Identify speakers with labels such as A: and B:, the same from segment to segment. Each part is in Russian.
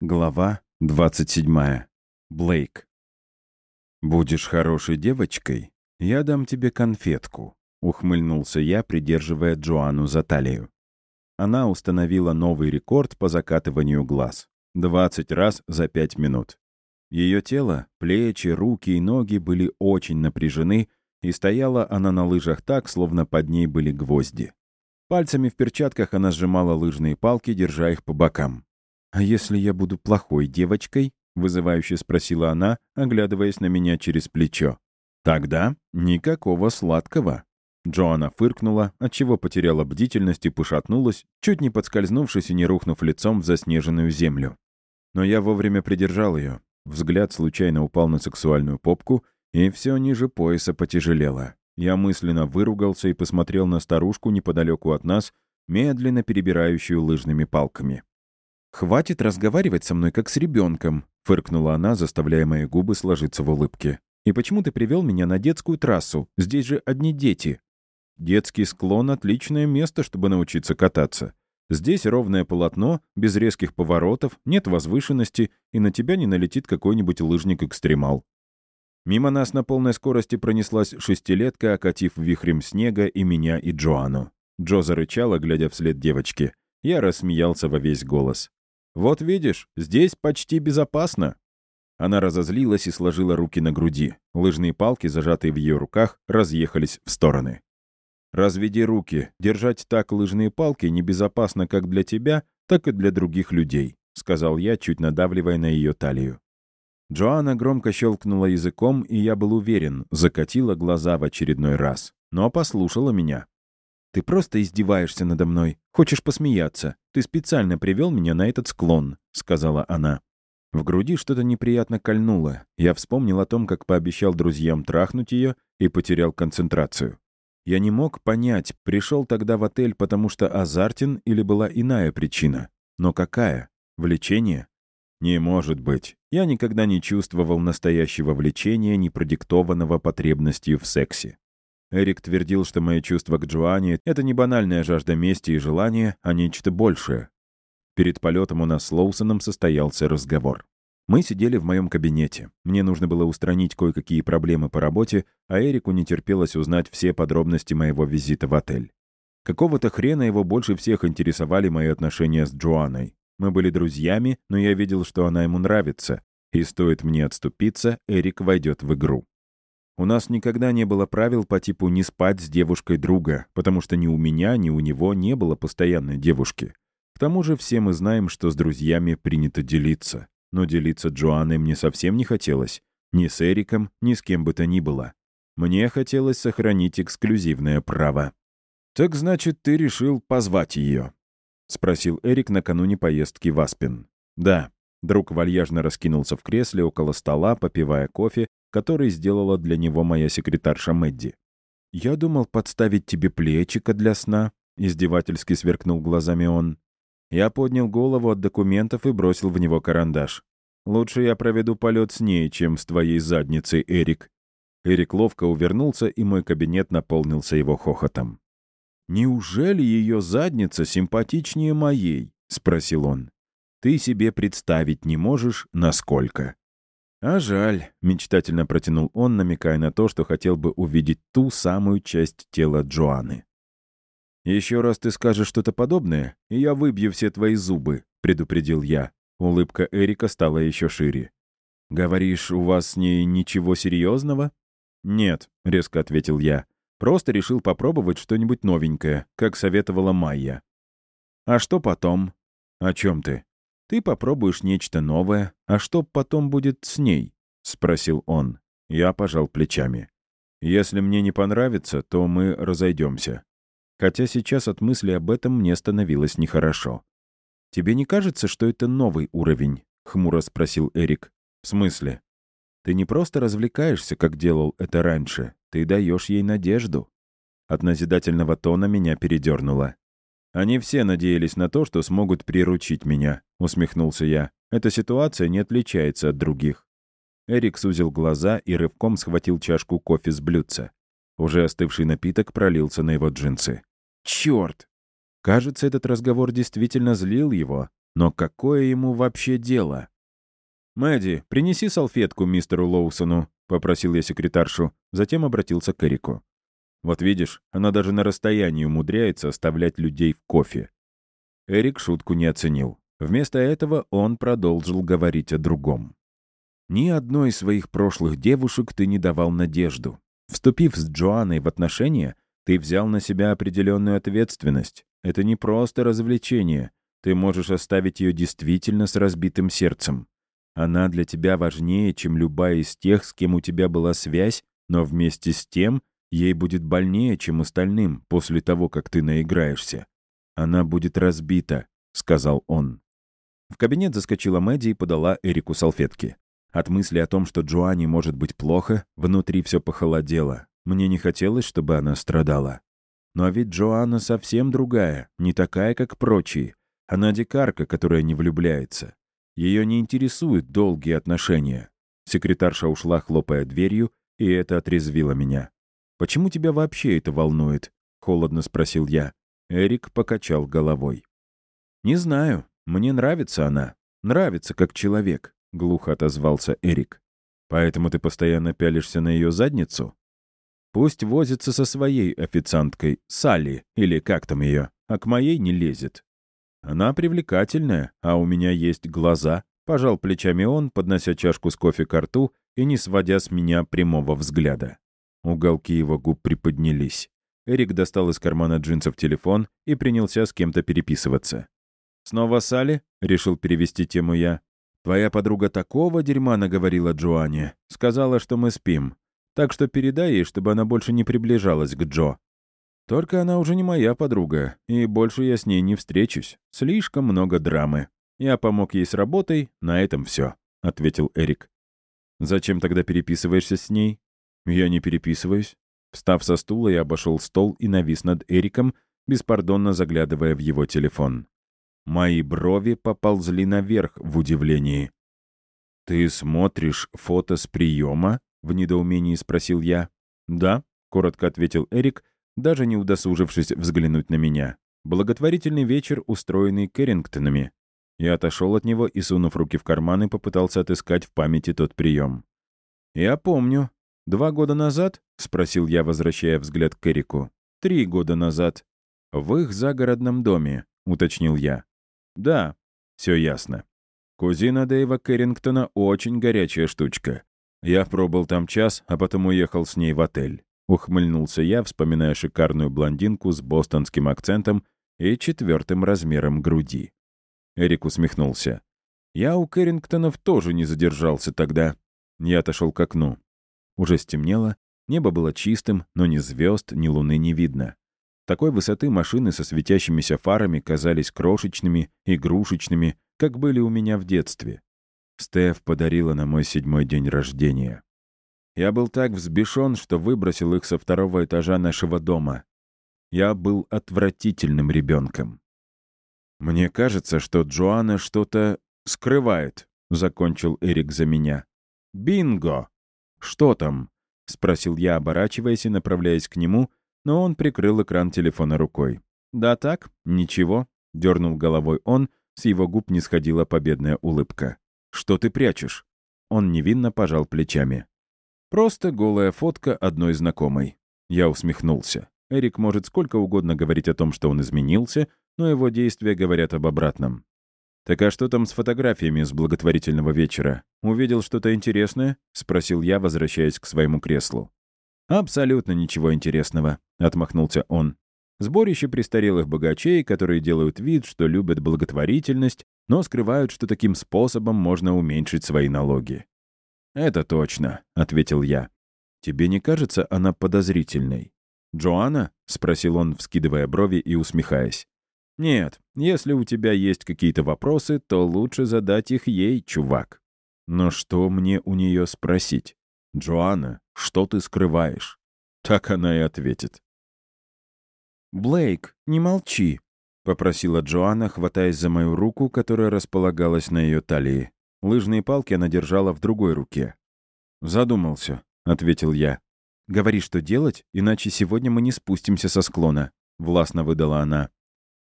A: Глава 27. Блейк. «Будешь хорошей девочкой, я дам тебе конфетку», — ухмыльнулся я, придерживая Джоанну за талию. Она установила новый рекорд по закатыванию глаз. 20 раз за 5 минут. Ее тело, плечи, руки и ноги были очень напряжены, и стояла она на лыжах так, словно под ней были гвозди. Пальцами в перчатках она сжимала лыжные палки, держа их по бокам. «А если я буду плохой девочкой?» — вызывающе спросила она, оглядываясь на меня через плечо. «Тогда никакого сладкого». Джоанна фыркнула, отчего потеряла бдительность и пошатнулась, чуть не подскользнувшись и не рухнув лицом в заснеженную землю. Но я вовремя придержал ее. Взгляд случайно упал на сексуальную попку, и все ниже пояса потяжелело. Я мысленно выругался и посмотрел на старушку неподалеку от нас, медленно перебирающую лыжными палками. «Хватит разговаривать со мной, как с ребенком», — фыркнула она, заставляя мои губы сложиться в улыбке. «И почему ты привел меня на детскую трассу? Здесь же одни дети». «Детский склон — отличное место, чтобы научиться кататься. Здесь ровное полотно, без резких поворотов, нет возвышенности, и на тебя не налетит какой-нибудь лыжник-экстремал». Мимо нас на полной скорости пронеслась шестилетка, окатив вихрем снега и меня, и Джоанну. Джо зарычала, глядя вслед девочки. Я рассмеялся во весь голос. «Вот видишь, здесь почти безопасно». Она разозлилась и сложила руки на груди. Лыжные палки, зажатые в ее руках, разъехались в стороны. «Разведи руки. Держать так лыжные палки небезопасно как для тебя, так и для других людей», — сказал я, чуть надавливая на ее талию. Джоанна громко щелкнула языком, и я был уверен, закатила глаза в очередной раз. Но послушала меня. «Ты просто издеваешься надо мной. Хочешь посмеяться. Ты специально привел меня на этот склон», — сказала она. В груди что-то неприятно кольнуло. Я вспомнил о том, как пообещал друзьям трахнуть ее и потерял концентрацию. Я не мог понять, пришел тогда в отель, потому что азартен или была иная причина. Но какая? Влечение? Не может быть. Я никогда не чувствовал настоящего влечения, не продиктованного потребностью в сексе. Эрик твердил, что мои чувства к Джоанне — это не банальная жажда мести и желания, а нечто большее. Перед полетом у нас с Лоусоном состоялся разговор. Мы сидели в моем кабинете. Мне нужно было устранить кое-какие проблемы по работе, а Эрику не терпелось узнать все подробности моего визита в отель. Какого-то хрена его больше всех интересовали мои отношения с Джоанной. Мы были друзьями, но я видел, что она ему нравится. И стоит мне отступиться, Эрик войдет в игру. У нас никогда не было правил по типу «не спать с девушкой друга», потому что ни у меня, ни у него не было постоянной девушки. К тому же все мы знаем, что с друзьями принято делиться. Но делиться Джоанной мне совсем не хотелось. Ни с Эриком, ни с кем бы то ни было. Мне хотелось сохранить эксклюзивное право. «Так значит, ты решил позвать ее?» — спросил Эрик накануне поездки в Аспен. «Да». Друг вальяжно раскинулся в кресле около стола, попивая кофе который сделала для него моя секретарша Мэдди. «Я думал подставить тебе плечико для сна», — издевательски сверкнул глазами он. Я поднял голову от документов и бросил в него карандаш. «Лучше я проведу полет с ней, чем с твоей задницей, Эрик». Эрик ловко увернулся, и мой кабинет наполнился его хохотом. «Неужели ее задница симпатичнее моей?» — спросил он. «Ты себе представить не можешь, насколько». «А жаль», — мечтательно протянул он, намекая на то, что хотел бы увидеть ту самую часть тела Джоанны. «Еще раз ты скажешь что-то подобное, и я выбью все твои зубы», — предупредил я. Улыбка Эрика стала еще шире. «Говоришь, у вас с ней ничего серьезного?» «Нет», — резко ответил я. «Просто решил попробовать что-нибудь новенькое, как советовала Майя». «А что потом?» «О чем ты?» Ты попробуешь нечто новое, а что потом будет с ней?» — спросил он. Я пожал плечами. «Если мне не понравится, то мы разойдемся». Хотя сейчас от мысли об этом мне становилось нехорошо. «Тебе не кажется, что это новый уровень?» — хмуро спросил Эрик. «В смысле?» «Ты не просто развлекаешься, как делал это раньше. Ты даешь ей надежду». От назидательного тона меня передернуло. Они все надеялись на то, что смогут приручить меня, усмехнулся я. Эта ситуация не отличается от других. Эрик сузил глаза и рывком схватил чашку кофе с блюдца. Уже остывший напиток пролился на его джинсы. Черт! Кажется, этот разговор действительно злил его. Но какое ему вообще дело? «Мэдди, принеси салфетку мистеру Лоусону», — попросил я секретаршу, затем обратился к Эрику. «Вот видишь, она даже на расстоянии умудряется оставлять людей в кофе». Эрик шутку не оценил. Вместо этого он продолжил говорить о другом. «Ни одной из своих прошлых девушек ты не давал надежду. Вступив с Джоанной в отношения, ты взял на себя определенную ответственность. Это не просто развлечение. Ты можешь оставить ее действительно с разбитым сердцем. Она для тебя важнее, чем любая из тех, с кем у тебя была связь, но вместе с тем ей будет больнее, чем остальным, после того, как ты наиграешься. Она будет разбита», — сказал он. В кабинет заскочила Мэдди и подала Эрику салфетки. От мысли о том, что Джоанне может быть плохо, внутри все похолодело. Мне не хотелось, чтобы она страдала. Но ведь Джоанна совсем другая, не такая, как прочие. Она дикарка, которая не влюбляется. Ее не интересуют долгие отношения. Секретарша ушла, хлопая дверью, и это отрезвило меня. «Почему тебя вообще это волнует?» — холодно спросил я. Эрик покачал головой. «Не знаю. Мне нравится она. Нравится как человек», — глухо отозвался Эрик. «Поэтому ты постоянно пялишься на ее задницу?» «Пусть возится со своей официанткой, Салли, или как там ее, а к моей не лезет. Она привлекательная, а у меня есть глаза. Пожал плечами он, поднося чашку с кофе к рту и не сводя с меня прямого взгляда. Уголки его губ приподнялись. Эрик достал из кармана джинсов телефон и принялся с кем-то переписываться. «Снова Салли?» — решил перевести тему я. «Твоя подруга такого дерьма наговорила Джоанне. Сказала, что мы спим. Так что передай ей, чтобы она больше не приближалась к Джо. Только она уже не моя подруга, и больше я с ней не встречусь. Слишком много драмы. Я помог ей с работой, на этом все, ответил Эрик. Зачем тогда переписываешься с ней? Я не переписываюсь. Встав со стула, я обошел стол и навис над Эриком, беспардонно заглядывая в его телефон. Мои брови поползли наверх в удивлении. «Ты смотришь фото с приема?» — в недоумении спросил я. «Да», — коротко ответил Эрик, даже не удосужившись взглянуть на меня. Благотворительный вечер, устроенный Кэррингтонами. Я отошел от него и, сунув руки в карманы, попытался отыскать в памяти тот прием. «Я помню. Два года назад?» — спросил я, возвращая взгляд к Эрику. «Три года назад. В их загородном доме», — уточнил я. «Да, все ясно. Кузина Дэйва Кэррингтона очень горячая штучка. Я пробыл там час, а потом уехал с ней в отель. Ухмыльнулся я, вспоминая шикарную блондинку с бостонским акцентом и четвертым размером груди. Эрик усмехнулся. «Я у Кэррингтонов тоже не задержался тогда». Я отошел к окну. Уже стемнело, небо было чистым, но ни звезд, ни луны не видно. Такой высоты машины со светящимися фарами казались крошечными, игрушечными, как были у меня в детстве. Стеф подарила на мой седьмой день рождения. Я был так взбешен, что выбросил их со второго этажа нашего дома. Я был отвратительным ребенком. «Мне кажется, что Джоанна что-то скрывает», — закончил Эрик за меня. «Бинго!» «Что там?» — спросил я, оборачиваясь и направляясь к нему, но он прикрыл экран телефона рукой. «Да так, ничего», — дернул головой он, с его губ не сходила победная улыбка. «Что ты прячешь?» Он невинно пожал плечами. Просто голая фотка одной знакомой. Я усмехнулся. Эрик может сколько угодно говорить о том, что он изменился, но его действия говорят об обратном. «Так а что там с фотографиями с благотворительного вечера? Увидел что-то интересное?» — спросил я, возвращаясь к своему креслу. «Абсолютно ничего интересного», — отмахнулся он. «Сборище престарелых богачей, которые делают вид, что любят благотворительность, но скрывают, что таким способом можно уменьшить свои налоги. «Это точно», — ответил я. «Тебе не кажется она подозрительной?» «Джоанна?» — спросил он, вскидывая брови и усмехаясь. «Нет, если у тебя есть какие-то вопросы, то лучше задать их ей, чувак». «Но что мне у нее спросить?» «Джоанна, что ты скрываешь?» Так она и ответит.
B: «Блейк, не молчи», — попросила Джоанна, хватаясь за мою руку, которая располагалась на ее талии.
A: Лыжные палки она держала в другой руке. «Задумался», — ответил я.
B: «Говори, что делать, иначе сегодня мы не спустимся со склона», — властно выдала она.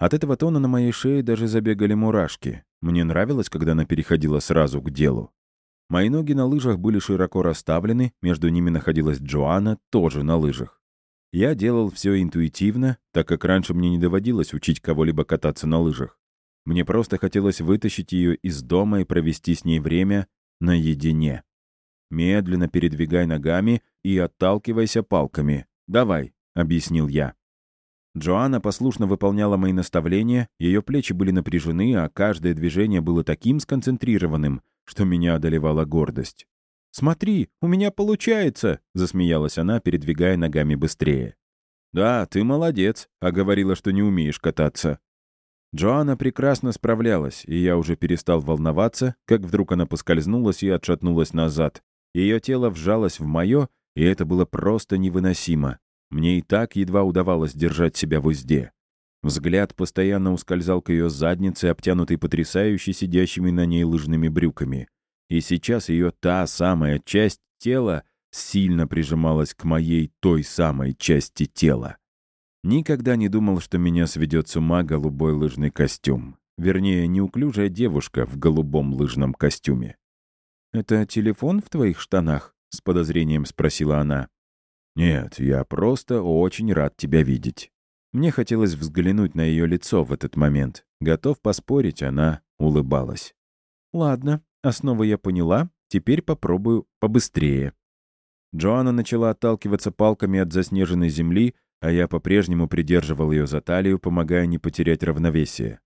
A: От этого тона на моей шее даже забегали мурашки. Мне нравилось, когда она переходила сразу к делу. Мои ноги на лыжах были широко расставлены, между ними находилась Джоанна, тоже на лыжах. Я делал все интуитивно, так как раньше мне не доводилось учить кого-либо кататься на лыжах. Мне просто хотелось вытащить ее из дома и провести с ней время наедине. Медленно передвигай ногами и отталкивайся палками. «Давай», — объяснил я. Джоанна послушно выполняла мои наставления, ее плечи были напряжены, а каждое движение было таким сконцентрированным, что меня одолевала гордость. «Смотри, у меня получается!» — засмеялась она, передвигая ногами быстрее. «Да, ты молодец», — а говорила, что не умеешь кататься. Джоанна прекрасно справлялась, и я уже перестал волноваться, как вдруг она поскользнулась и отшатнулась назад. Ее тело вжалось в мое, и это было просто невыносимо. Мне и так едва удавалось держать себя в узде. Взгляд постоянно ускользал к ее заднице, обтянутой потрясающе сидящими на ней лыжными брюками. И сейчас ее та самая часть тела сильно прижималась к моей той самой части тела. Никогда не думал, что меня сведет с ума голубой лыжный костюм. Вернее, неуклюжая девушка в голубом лыжном костюме. «Это телефон в твоих штанах?» — с подозрением спросила она. «Нет, я просто очень рад тебя видеть». Мне хотелось взглянуть на ее лицо в этот момент. Готов поспорить, она улыбалась. «Ладно, основу я поняла, теперь попробую побыстрее». Джоанна начала отталкиваться палками от заснеженной земли, а я по-прежнему придерживал ее за талию, помогая не потерять равновесие.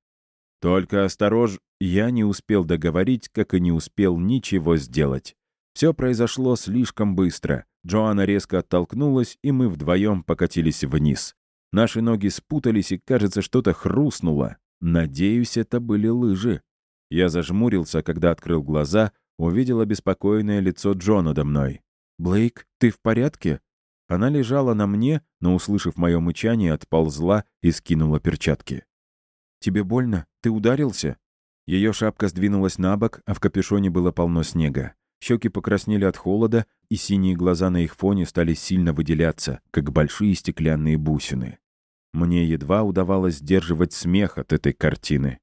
A: «Только осторож...» Я не успел договорить, как и не успел ничего сделать. Все произошло слишком быстро. Джоанна резко оттолкнулась, и мы вдвоем покатились вниз. Наши ноги спутались, и, кажется, что-то хрустнуло. Надеюсь, это были лыжи. Я зажмурился, когда открыл глаза, увидел обеспокоенное лицо Джо надо мной. «Блейк, ты в порядке?» Она лежала на мне, но, услышав мое мычание, отползла и скинула перчатки. «Тебе больно? Ты ударился?» Ее шапка сдвинулась на бок, а в капюшоне было полно снега. Щеки покраснели от холода, и синие глаза на их фоне стали сильно выделяться, как большие стеклянные бусины. Мне едва удавалось сдерживать смех от этой картины.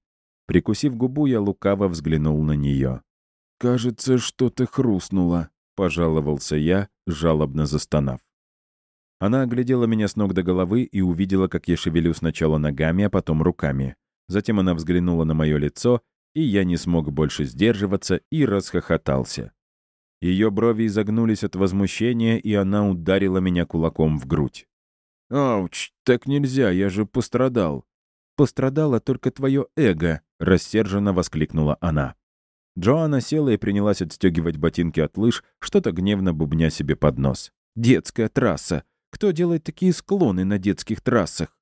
A: Прикусив губу, я лукаво взглянул на нее. «Кажется, что-то хрустнуло», — пожаловался я, жалобно застонав. Она оглядела меня с ног до головы и увидела, как я шевелю сначала ногами, а потом руками. Затем она взглянула на мое лицо, и я не смог больше сдерживаться и расхохотался. Ее брови изогнулись от возмущения, и она ударила меня кулаком в грудь. «Ауч, так нельзя, я же пострадал». «Пострадало только твое эго», — рассерженно воскликнула она. Джоанна села и принялась отстегивать ботинки от лыж, что-то гневно бубня себе под нос. «Детская трасса! Кто делает такие склоны на детских трассах?»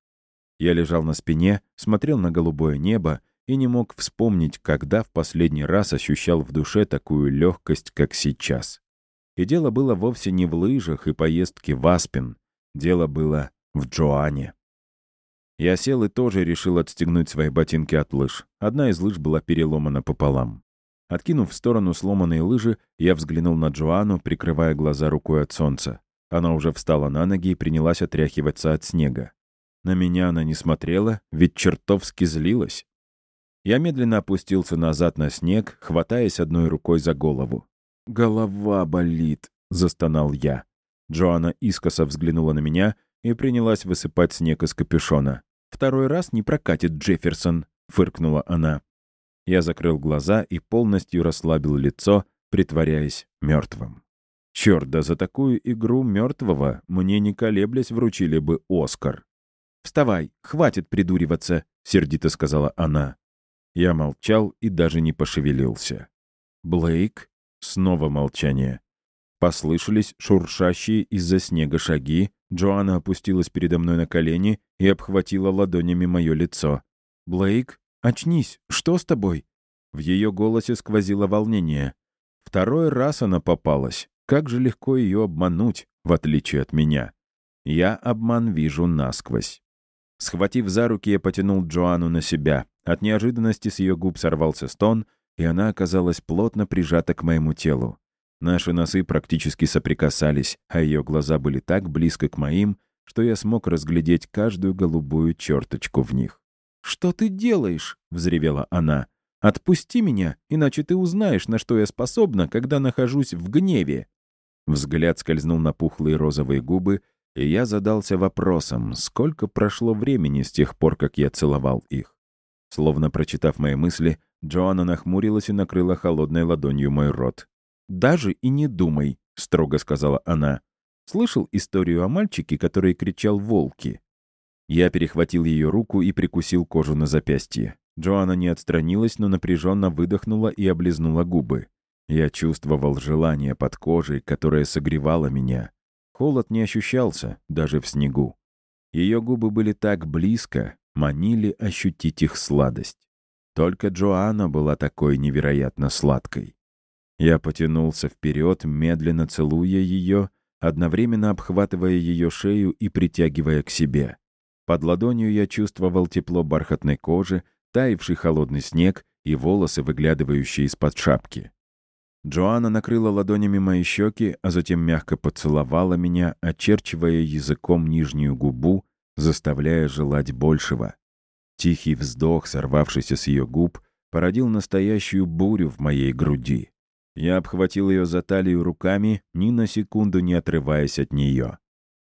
A: Я лежал на спине, смотрел на голубое небо и не мог вспомнить, когда в последний раз ощущал в душе такую легкость, как сейчас. И дело было вовсе не в лыжах и поездке в Аспен. Дело было в Джоане. Я сел и тоже решил отстегнуть свои ботинки от лыж. Одна из лыж была переломана пополам. Откинув в сторону сломанные лыжи, я взглянул на Джоанну, прикрывая глаза рукой от солнца. Она уже встала на ноги и принялась отряхиваться от снега. На меня она не смотрела, ведь чертовски злилась. Я медленно опустился назад на снег, хватаясь одной рукой за голову. «Голова болит», — застонал я. Джоанна искоса взглянула на меня и принялась высыпать снег из капюшона. «Второй раз не прокатит Джефферсон», — фыркнула она. Я закрыл глаза и полностью расслабил лицо, притворяясь мертвым. Черт, да за такую игру мертвого мне не колеблясь вручили бы Оскар. «Вставай, хватит придуриваться», — сердито сказала она. Я молчал и даже не пошевелился. «Блейк?» Снова молчание. Послышались шуршащие из-за снега шаги. Джоанна опустилась передо мной на колени и обхватила ладонями мое лицо. «Блейк, очнись! Что с тобой?» В ее голосе сквозило волнение. Второй раз она попалась. Как же легко ее обмануть, в отличие от меня. Я обман вижу насквозь. Схватив за руки, я потянул Джоанну на себя. От неожиданности с ее губ сорвался стон, и она оказалась плотно прижата к моему телу. Наши носы практически соприкасались, а ее глаза были так близко к моим, что я смог разглядеть каждую голубую черточку в них.
B: «Что ты делаешь?» — взревела она. «Отпусти меня, иначе ты узнаешь, на что я способна, когда нахожусь в гневе». Взгляд скользнул на пухлые розовые губы, и я задался вопросом, сколько прошло времени с тех пор, как я целовал их. Словно прочитав мои мысли, Джоанна нахмурилась и накрыла холодной ладонью мой рот. «Даже и не думай», — строго сказала она. «Слышал историю о мальчике, который кричал «волки»?» Я перехватил ее руку и прикусил кожу на запястье. Джоанна не отстранилась, но напряженно выдохнула и облизнула губы. Я чувствовал желание под кожей, которое согревало меня. Холод не ощущался, даже в снегу. Ее губы были так близко, манили ощутить их сладость. Только Джоанна была такой невероятно сладкой. Я потянулся вперед, медленно целуя ее, одновременно обхватывая ее шею и притягивая к себе. Под ладонью я чувствовал тепло бархатной кожи, таявший холодный снег и волосы, выглядывающие из-под шапки. Джоанна накрыла ладонями мои щеки, а затем мягко поцеловала меня, очерчивая языком нижнюю губу, заставляя желать большего. Тихий вздох, сорвавшийся с ее губ, породил настоящую бурю в моей груди. Я обхватил ее за талию руками, ни на секунду не отрываясь от нее.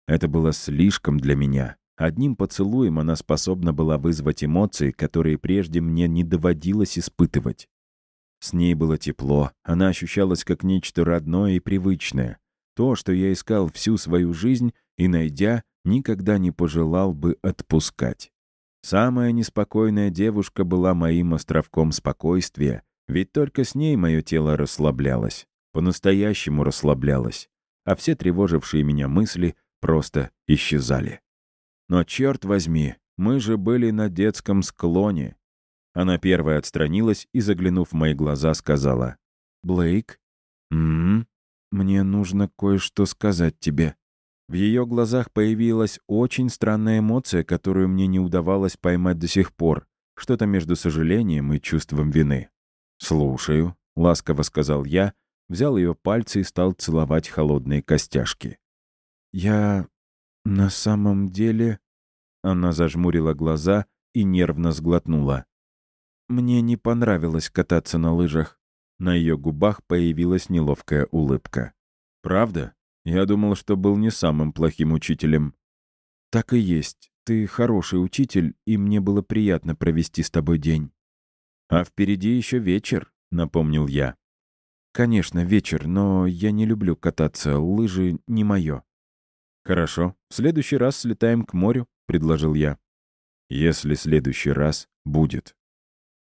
B: Это было слишком для меня. Одним поцелуем она способна была вызвать эмоции, которые прежде мне не доводилось испытывать. С ней было тепло, она ощущалась как нечто родное и привычное. То, что я искал всю свою жизнь и, найдя, никогда не пожелал бы отпускать. Самая неспокойная девушка была моим островком спокойствия, ведь только с ней мое тело расслаблялось, по-настоящему расслаблялось, а все тревожившие меня мысли просто исчезали. Но, черт возьми, мы же были на детском склоне. Она первая отстранилась и, заглянув в мои глаза, сказала. «Блейк? М -м, мне нужно кое-что сказать тебе». В ее глазах появилась очень странная эмоция, которую мне не удавалось поймать до сих пор. Что-то между сожалением и чувством вины. «Слушаю», — ласково сказал я, взял ее пальцы и стал целовать холодные костяшки. «Я «На самом деле...» Она зажмурила глаза и нервно сглотнула. «Мне не понравилось кататься на лыжах». На ее губах появилась неловкая улыбка. «Правда? Я думал, что был не самым плохим учителем». «Так и есть. Ты хороший учитель, и мне было приятно провести с тобой день». «А впереди еще вечер», — напомнил я. «Конечно, вечер, но я не люблю кататься. Лыжи не мое». «Хорошо. В следующий раз слетаем к морю», — предложил я. «Если следующий раз будет».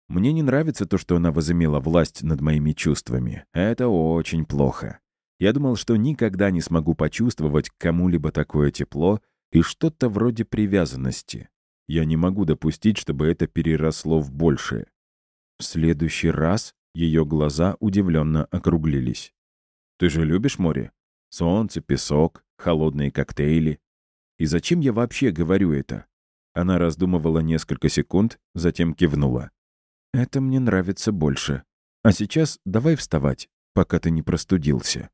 B: Мне не нравится то, что она возымела власть над моими чувствами. Это очень плохо. Я думал, что никогда не смогу почувствовать к кому-либо такое тепло и что-то вроде привязанности. Я не могу допустить, чтобы это переросло в большее. В следующий раз ее глаза удивленно округлились. «Ты же любишь море? Солнце, песок, холодные коктейли. И зачем я вообще говорю это? Она раздумывала несколько секунд, затем кивнула. «Это мне нравится больше. А сейчас давай вставать, пока ты не простудился».